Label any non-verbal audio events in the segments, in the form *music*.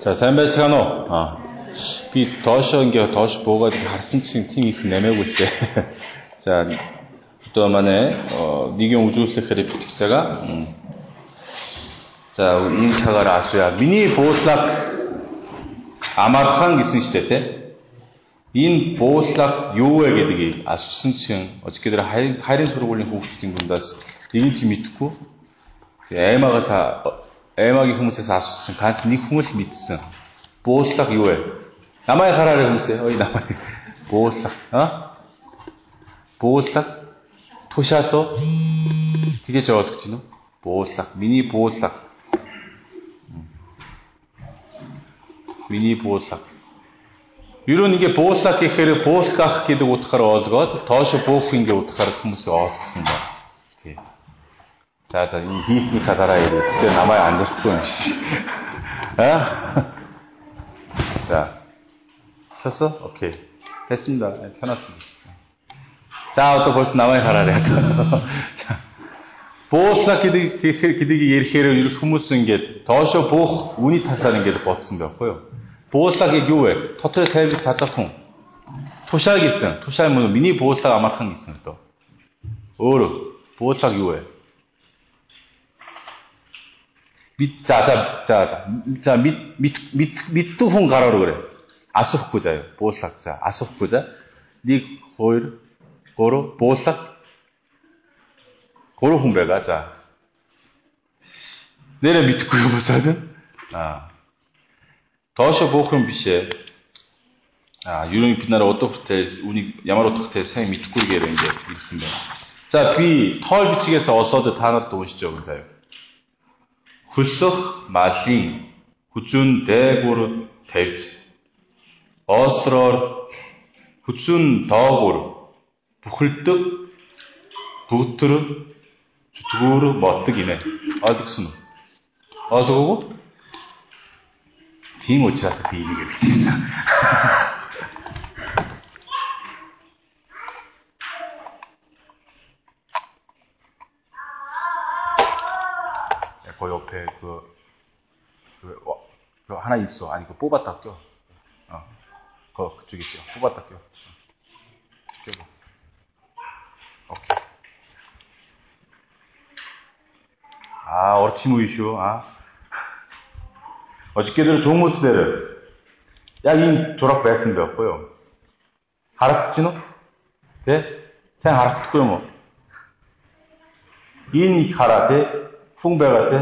За сайн байцгаана уу? Аа. Би доошоо ингээ доош буугаад харсан чинь тийм их намайг үлдээ. *laughs* За одоо манай нэгэн үзүүлэхээр бичих цагаа. За энэ цагаар асууя. Миний буудлага амархан гэсэн штэ тий. Энэ буудлага юу вэ гэдгийг асуусан чинь өчигдөр хайрын сургуулийн хүүхдийн дундаас тгийж мэдхгүй. Тэгээ аймагаас аймагийн хүмүүсээс асуусан ганц нэг хүн л мэдсэн. Буудлага юу вэ? Намайг хараарай хүмүүсээ. Ой намайг. Буудлага. А? Буудлага. Тушаасуу. Тэгэж яваад гэж уу? Буудлага. Миний буудлага. Миний буудлага. Юу нэгэ буудлага гэхээр буулгах гэдэг утгаар ойлгоод тоош буух ингээ утгаараа хүмүүс ойлгосон байна. 자, 자, 이 있으니까 살아야 돼. 그때 남아야 안 죽고, 씨. 어? 자, 쳤어? 오케이. 됐습니다. 네, 펴놨습니다. 자, 또 벌써 남아야 살아야 돼. *laughs* 자, 보스나 기득, 기득이 일시를 이렇게 흐무스는 게, 더쇼 보, 운이 탓하는 게 버스인데요. 보호사기 교회, 터틀 세비 사자풍, 토샬기 있어요. 토샬문, 미니 보호사가 아마칸기 있어요, 또. 오르, 보호사 교회. 믿, 자, 자, 자, 자, 믿, 믿, 믿, 믿두훈 가라고 그래. 아수후쿠자요. 보슬락 자, 아수후쿠자. 니, 고일, 고로, 보슬락. 고로 훈배가, 자. 내려 믿고요, 보사는. 아. 더셔 보크는 비시에. 아, 유령이 빛나라 어떻게 운이 야마로 어떻게 생 믿고 이게 이제 읽습니다. 자, 비, 털 비치게서 어서드 단어도 오시죠, 군자요 хөлсөх малын хүзүүн дээгүр тавьж оосроор хүзүүн доогүр бүхэлдэг бүтэр зүтгүүр боддог юм ээ. Ойлгосон уу? Ойлгоогүй? Тийм учраас би энийг хэлсэн. 그 옆에 그, 그, 어, 그 하나 있어. 아니, 그 뽑았다 껴. 어, 그, 그쪽에 껴. 뽑았다 껴. 어. 껴봐. 오케이. 아, 어치무이슈. 아. 어저께들 좋은 모습들을. 야, 이 졸업 배했습니다. 없고요. 하락지노? 네? 생 하락지고요, 뭐. 인 하라데 хүн байгаа те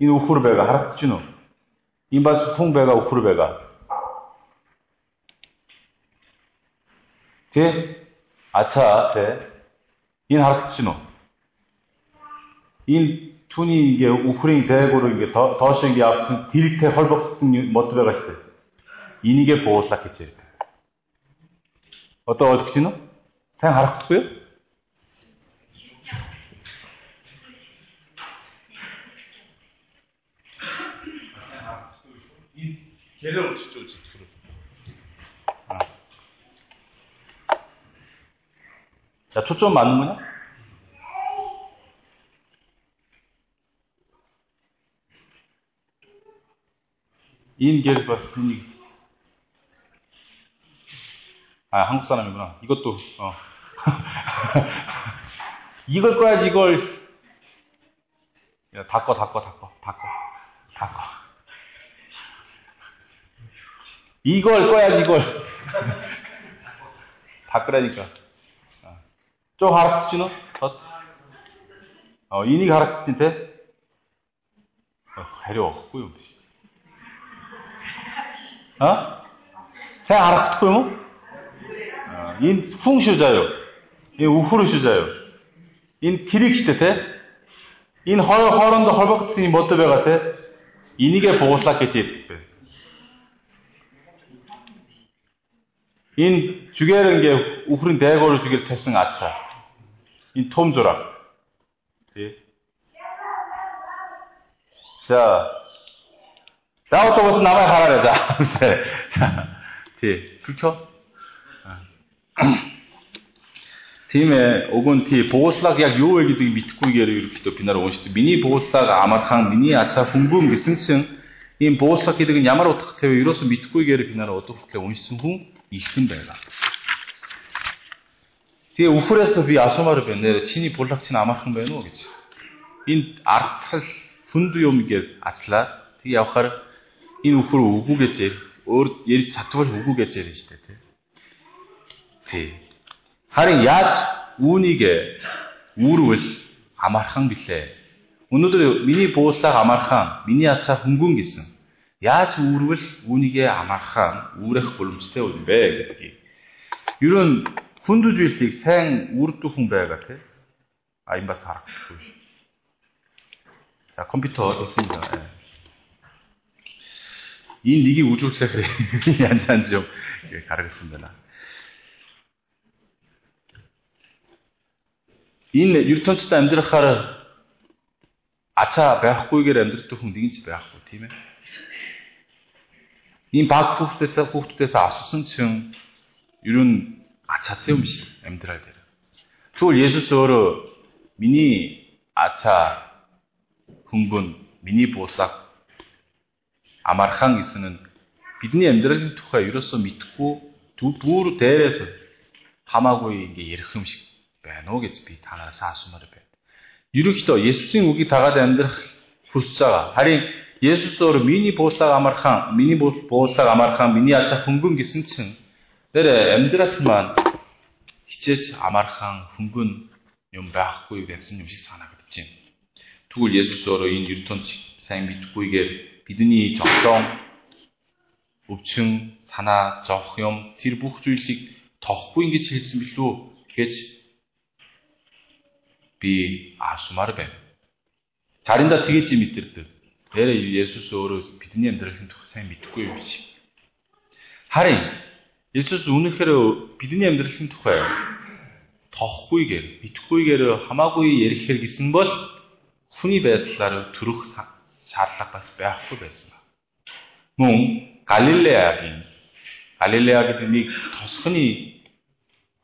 энэ үхэр байгаа харагдаж байна уу? Энэ бас хүн байгаа үхэр байгаа. Тэ? 아차 те энэ харагдаж байна уу? Энэ түүний ингээ үхрийн дайгуур ингээ доош ингээ авсан тэрэгтэй холбогдсон мод байгаа шүү дээ. Энийгээ буулаа гэж ярьдаг. Одоо ойлгож байна уу? Сайн харагдахгүй юу? 걔를 어찌 둘을. 아. 자, 초점 맞는 거냐? 인계를 봤으니. 아, 한국 사람이구나. 이것도, 어. *laughs* 이걸 꺼야지, 이걸. 야, 닦어, 닦어, 닦어, 닦어, 닦어. 이걸 꺼야지 이걸. 바꾸라니까. 좀 가르치노? 어, 인이 가르치는데? 어, 배려 없고요. 어? 제 가르치고요? 어, 인 풍슈자요. 인 우후르슈자요. 인 기릭시대? 인 헐, 헐언도 헐벅스니 못도 배가테? 인이게 보고 쌓겠지. 인 죽여야 게 우프린 대고를 죽일 태승 아차. 인 톰조라. 예. 자, 라우터버스 남아야 하라래. 자, 네. 자, 뒤, 불켜? 팀에 오건 티 보고스락 약 요월기도 미트쿠이게로 이렇게 또 비나로 오시지 미니 보고스락 아마캉 미니 아차 훈붐 미승층 그 인 보고스락 기득은 야마로 어떻게 해요 이로써 미트쿠이게로 비나로 어떻게 오시지 훈 гэдэг нь ямар утгатай вэ? Ерөөсө мэдхгүйгээр би нараа одоо хүртэл уншсан хүн иххэн байгаа. Тэгээ үхрээс би асуумаар байна. Нэр чиний булаг чинь амархан байна уу гэж. Энд ардсал хүнд юм гэж ачлаа. Тэг явхаар энэ үхэр үгүй гэж өөр ярьж чадвал үгүй гэж ярьж штэ тий. Тий. Харин яаж үүнийг үүрвэл амархан билээ. Өнөөдөр миний бууслаг амархан, миний ацаа хөнгөн гэсэн. Яаж үүрвэл үүнийгээ амархан үүрэх боломжтой юм бэ гэдгийг. Ер нь хүнд үйлсийг сайн үрдэх хүн байгаа тийм. А юм бас харахгүй. За компьютер эсэмдэ. Энэ нэгийг үжүүлэх янз янз юм гаргасан байна. Энэ ертөнцид амьдрахаар ачаа байхгүйгээр амьдрэх хүн нэгэн ч байхгүй тийм ээ. 이박 후후대사 후후대사 아수선층 이런 아차 태움시 엠드랄데르. 그걸 예수서로 미니 아차 흥분 미니 보삭 아마르항 있으는 비드니 엠드랄 투가 이로써 믿고 두부로 대해서 하마고이 이제 예르흠식 빼놓겠지 비다나 사수마르 빼. 이렇게도 예수님 우기 다가 되는데 후수자가 하리 Есүс өөр миний бууслаг амархан, миний бууслаг амархан, миний ачаа хөнгөн гэсэн чинь тэр амьдрах маань хичээж амархан, хөнгөн юм байхгүй гэсэн юм шиг санагдаж байна. Тэгвэл Есүс өөрөө энэ ертөнд сайн мэдхгүйгээр бидний жолоон өвчин, санаа, зовх юм тэр бүх зүйлийг тохгүй ингэж хэлсэн билүү гэж би асуумаар байна. Заримдаа тэгэж мэдэрдэг. Тэрэ Есүс өөрөө бидний амьдралын тухай сайн мэдгүй юм шиг. Харин Есүс үнэхээр бидний амьдралын тухай тохгүйгээр, мэдхгүйгээр хамаагүй ярихэр гэсэн бол хүний байдлаар төрөх шаардлага бас байхгүй байсан. Мөн Галилеагийн Галилеа гэдэг нэг тосхны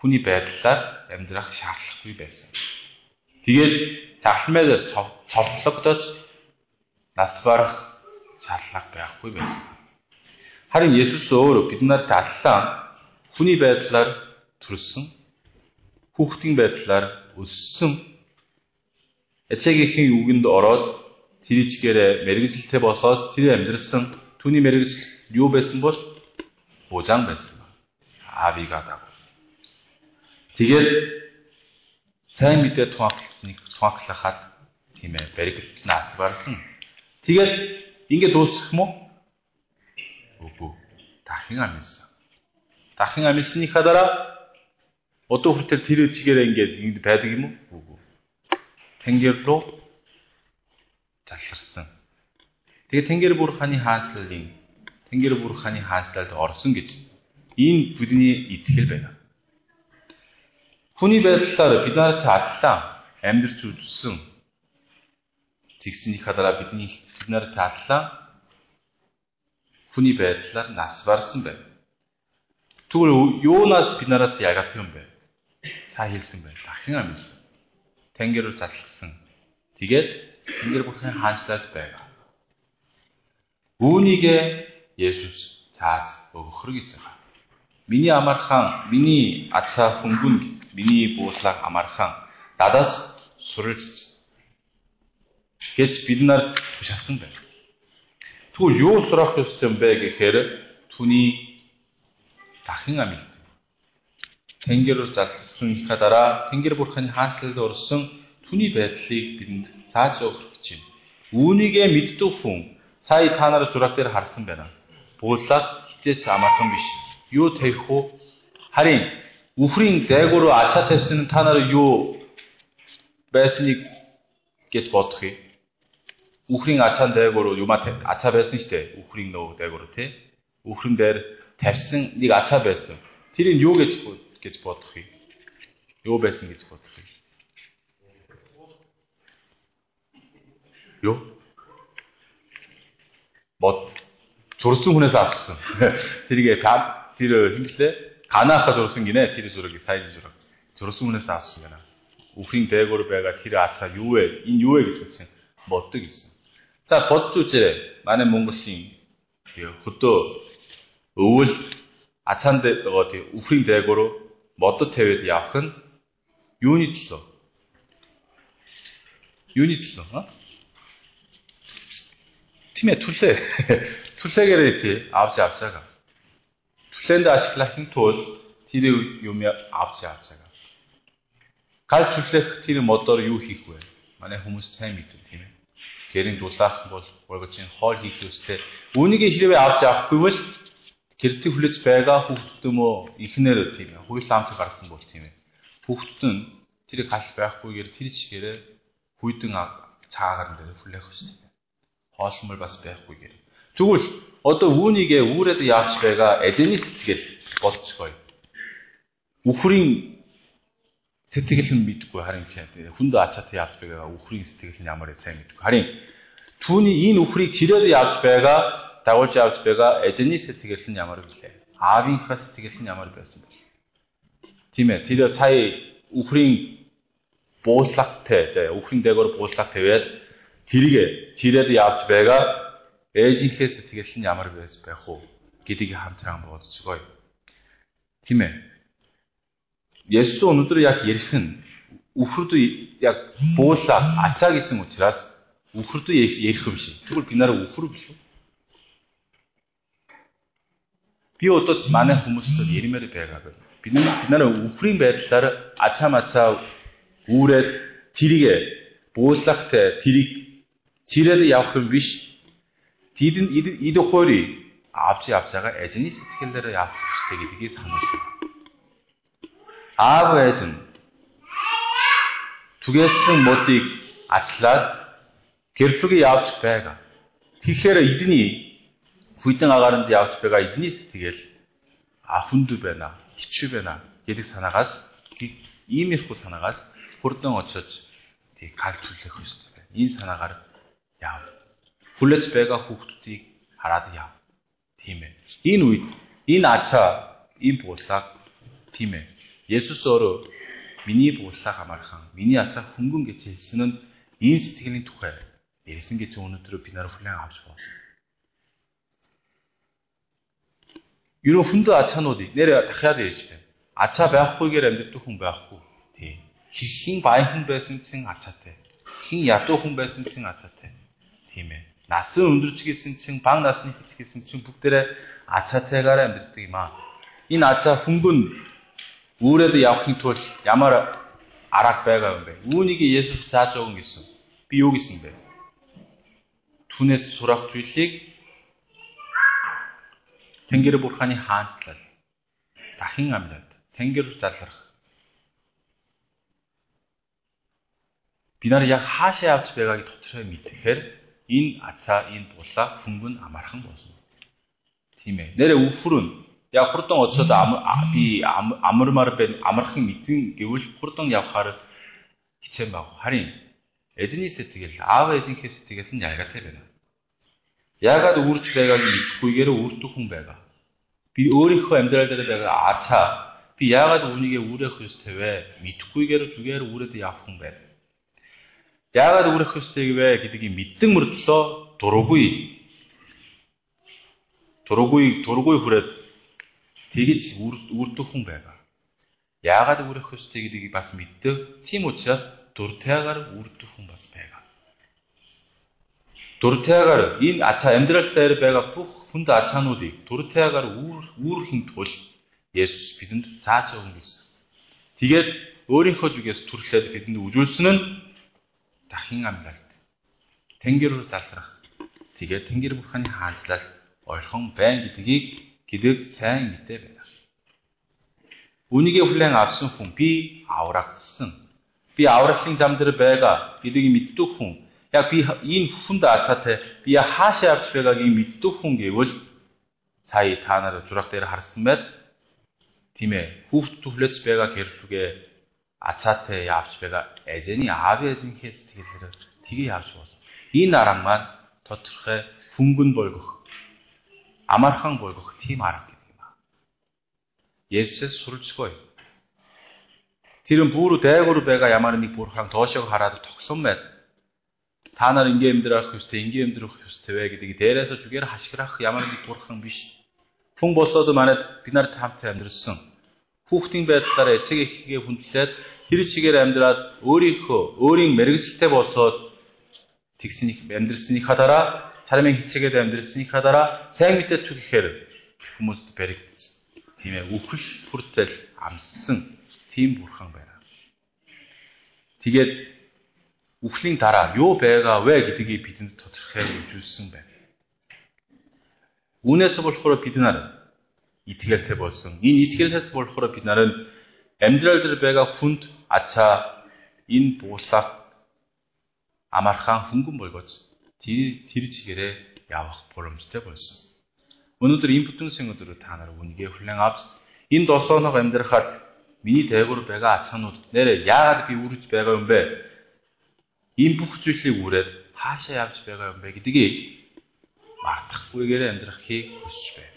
хүний байдлаар амьдрах шаардлагагүй байсан. Тэгээд дээр цовдлогдож нас барах шаардлага байхгүй байсан. Харин Есүс өөрөө бид нарт аллаа хүний байдлаар төрсөн хүүхдийн байдлаар өссөн эцэгийнхэн үгэнд ороод тэр ичгээрээ мэрэгжилтэй босоод тэр амьдрсан түүний мэрэгжил юу байсан бол бужаан байсан. Аавыгаа дагав. Тэгээд сайн мэдээ тунхагласныг тунхаглахад тийм ээ баригдсан ас барсан. Тэгээд ингэ дуусах юм уу? Үгүй. Дахин амьсан. Дахин амьсныхаа дараа одоо хүртэл тэр чигээрээ ингээд ингэ байдаг юм уу? Үгүй. Тэнгэр рүү залхарсан. Тэгээд Тэнгэр бүр ханы хаанчлалын Тэнгэр бүр ханы хаанчлалд орсон гэж энэ бидний итгэл байна. Хүний байдлаар бид нарт адлаа амьдрч үзсэн. Тэгснийхаа дараа бидний бид нарт адлаа хүний байдлаар нас барсан байна. Тэгвэл юунаас бид нараас ягаад юм бэ? Цаа хэлсэн байна. Дахин амьсан. Тэнгэрээр залгсан. Тэгээд Тэнгэр бүхэн хаанчлаад байгаа. Үүнийг Есүс цааз өгөхөр гэж байгаа. Миний амархан, миний ацаа хөнгөн миний бууслаг амархан надаас суралц гэж бид нарт шалсан байна. Тэгвэл юу сурах ёстой юм бэ гэхээр түүний дахин амьд. Тэнгэрээр залсан ихаа дараа Тэнгэр бурханы хаанчлалд орсон түүний байдлыг бидэнд зааж өгөх гэж байна. Үүнийгээ мэддэг хүн сая та нараа зураг дээр харсан байна. Буудлаад хичээч амархан биш. Юу тавих уу? Харин үхрийн дээгүүрөө ачаа тавьсан та нар юу байсныг гэж бодох юм. Үхрийн ачаан дайгуур юм ачаа байсан шүү дээ. Үхрийн нөө дайгуур тий. Үхрэн дээр тавьсан нэг ачаа байсан. Тэрийг юу гэж гэж бодох юм? Юу байсан гэж бодох юм? Юу? Бод зурсан хүнээс асуусан. *laughs* Тэрийг та тэр э, химлээ канааха зурсан гинэ тэр зургийг сайн зураг. Зурсан хүнээс асуусан гинэ. Үхрийн дайгуур байгаа тэр ачаа юу вэ? Энэ юу вэ гэж бодсон. Боддог гэсэн. За бодож үзээрэй. Манай Монголын хөдөө өвөл ачаанд байгаа тийм үхрийн дээгүүр модод тавиад явах нь юуны төлөө? Юуны төлөө? Тийм ээ түлээ. Түлээгээр тий авч авчаага. Түлээнд ашиглахын тулд тэр юм авч авчаага. Гал түлээх тэр модоор юу хийх вэ? Манай хүмүүс сайн мэдвэ тийм ээ. Гэрийн дулаах бол ургажийн хоол хийх үстэй. Үүнийг хэрвээ авч авахгүй бол гэртээ хүлээж байгаа юм уу ихнэр тийм ээ. Хуйл амцаг гарсан бол тийм ээ. Хүүхдүүд нь тэр гал байхгүйгээр тэр чигээрээ хүйдэн цаагаар дээр хүлээх үстэй хоолмол бас байхгүйгээр. Тэгвэл одоо үүнийгээ үүрээд яавч байгаа эзэний сэтгэл болцгоё. Үхрийн 스테이케이션 믿고 하링 치한테 훈도 아차트 야스베가 우후링 스테이케이션 야마레 차 믿고 하링 두니 인 우후링 지려도 야스베가 다월지 야스베가 에제니 스테이케이션 야마르 빌레 아빈카 스테이케이션 야마르 빌었습니다. 팀에 디더 사이 우후링 보스락테 제 우후링 대거로 보스락테 왜 디리게 지려도 야스베가 에진케 스테이케이션 야마르 빌었습니다. 기디게 함트랑 먹어도 죽어요. 팀에 сэтгэл нь мэдгүй харин чад хүнд ачаатай яавч байгаа үхрийн сэтгэл нь ямар сайн мэдгүй. Харин түүний энэ үхрийг чирээд яавч байгаа дагуулж явж байгаа эзэний сэтгэл нь ямар вүлээ? Аавынхаа сэтгэл нь ямар байсан бэ? Тийм ээ. Тэр сая үхрийн буулгахтай, за үхрийн дээгүүр буулгах тавиад тэрийг чирээд явж байгаа ээжийнхээ сэтгэл нь ямар байс байх уу гэдгийг хамтран бодцгоё. Тийм ээ. Есүс өнөөдөр яг ярих нь үхрд яг буула ачаа гэсэн учраас үхрд ярих юм шиг. Тэгвэл би нараа үхэр биш үү? Би одоо манай хүмүүстд ярмээр байгаа. Бид бид нараа үхрийн байдлаар ачаа мачаа үүрээд тэрийг буулгахтай тэрийг Чирээр явах юм биш. Тэдэнд эд өхөөрий авч явж байгаа эзний сэтгэлээр явах хэрэгтэй гэдгийг сануулна. Аав ээж нь түгээсэн модыг ачлаад гэрлүгээ явж байгаа. Тэгэхээр эдний хүйтэн агааранд явж байгаа эдний сэтгэл афунд байна, хичүү байна гэдэг санаагаас иймэрхүү санаагаас хурдан очиж тийг галж хүлээх хэрэгтэй. Энэ санаагаар яав. Хүлээж байгаа хүүхдүүдийг хараад яав. Тийм ээ. Энэ үед энэ ачаа энэ буулгааг тийм ээ. Есүс өөрөө миний буулгааг хамаархан миний ачаа хөнгөн гэж хэлсэн нь энэ сэтгэлийн тухай ярьсан гэж өнөөдөр би нар хүлээн авч байна. Юу хүндэ ачаануудыг нэр дахиад ярьж байна. Ачаа байхгүйгээр амьддаг хүн байхгүй. Тийм. Хин баян хүн байсан чинь ачаатай. Хин ядуу хүн байсан чинь ачаатай. Тийм ээ. Насан өндөрч гисэн чинь баг насны хич гисэн чинь бүгдээрээ ачаатайгаар амьддаг юм аа. Энэ ачаа хөнгөн үүрээд явахын тулд ямар арга байгаа юм бэ? Үүнийг Есүс зааж өгөн гэсэн. Би юу гэсэн бэ? Түүнээс сурах зүйлийг Тэнгэр бурханы хаанчлал дахин амьдаад Тэнгэр залрах. Би нар яг хаашаа явж байгааг тодорхой мэдхээр энэ ацаа энэ булаа хөнгөн амархан болно. Тийм ээ. Нэрэ үфрүн яг хурдан очоод би амармаар байна амархан мэдэн гэвэл хурдан явхаар хичээн баг. Харин эзний сэтгэл аав ээжийнхээ сэтгэл нь ялгаатай байна. Яагаад үрж байгааг мэдхгүйгээр үрдэх хүн байгаа. Би өөрийнхөө амьдрал дээр байгаа ацаа би яагаад үүнийг үүрэх ёстой вэ? Мэдхгүйгээр зүгээр үүрээд явах хүн байна. Яагаад үүрэх ёстой вэ гэдгийг мэддэг мөртлөө дургүй дургүй дургүй хүрээд тэгж үрдэх хүн байгаа. Яагаад үүрэх ёстой гэдгийг бас мэддэг. Тийм учраас дуртайгаар үрдэх хүн бас байгаа. Дуртайгаар энэ ачаа амьдрал дээр байгаа бүх хүнд ачаануудыг дуртайгаар үүрхийн тулд Есүс бидэнд зааж өгнө гэсэн. Тэгээд өөрийнхөө зүгээс төрлөөд бидэнд үжүүлсэн нь дахин амлалт. Тэнгэрээр залрах. Тэгээд Тэнгэр бурханы хаанчлал ойрхон байна гэдгийг гэдэг сайн мэдээ байна. Үнийгээ хүлээн авсан хүн би аврагдсан. Би авралын зам дээр байгаа гэдгийг мэддэг хүн. Яг би энэ хүнд ацаатай би хаашаа явж байгааг мэддэг хүн гэвэл сая та нараа зураг дээр харсан байд. Тийм ээ. Хүүхд түвлэж байгаа гэрлүгээ ацаатай явж байгаа эзэний аав эзэнхээ сэтгэлээр тгий явж болно. Энэ арга маань тодорхой хөнгөн болгох, амархан болгох тийм арга гэдэг юм аа. Есүсээс суралцгоё. Тэр нь бүр дээгүүр байгаа ямар нэг бурхан доошоо хараад тогсон байд. та нар ингээ амьдрах ёстой, ингээ амьдрах ёстой вэ гэдгийг дээрээс зүгээр хашгирах ямар нэг бурхан биш. Хүн болоод манайд бид нарт хамт амьдрсан. Хүүхдийн байдлаараа эцэг эхээ хүндлээд тэр чигээр амьдраад өөрийнхөө өөрийн мэрэгсэлтэй болсоод тэгснийг амьдрсныхаа дараа царамын хичээгээд амьдрсныхаа дараа сайн мэдээ түгэхээр хүмүүст баригдсан. Тийм ээ, үхэл хүртэл амссан тийм бурхан байна. Тэгээд үхлийн дараа юу байгаа вэ гэдгийг бидэнд тодорхой үзүүлсэн байна. Үүнээс болохоор бид нар итгэлтэй болсон. Энэ итгэлээс болохоор бид нарыг амьдрал дээр байгаа хүнд ачаа энэ буудлах амархан хөнгөн болгож тэр чигээрээ явах боломжтой болсон. Өнөөдөр энэ бүтэнсийн өдрөө та нар үнгээ хүлээн авч энэ 7 хоног амьдрахад миний дээгүүр байгаа ачаанууд нэрээ яагаад би үрж байгаа юм бэ? Энэ бүх зүйлийг үрээд хаашаа явж байгаа юм бэ гэдгийг мартахгүйгээр амьдрахыг хүсэж байна.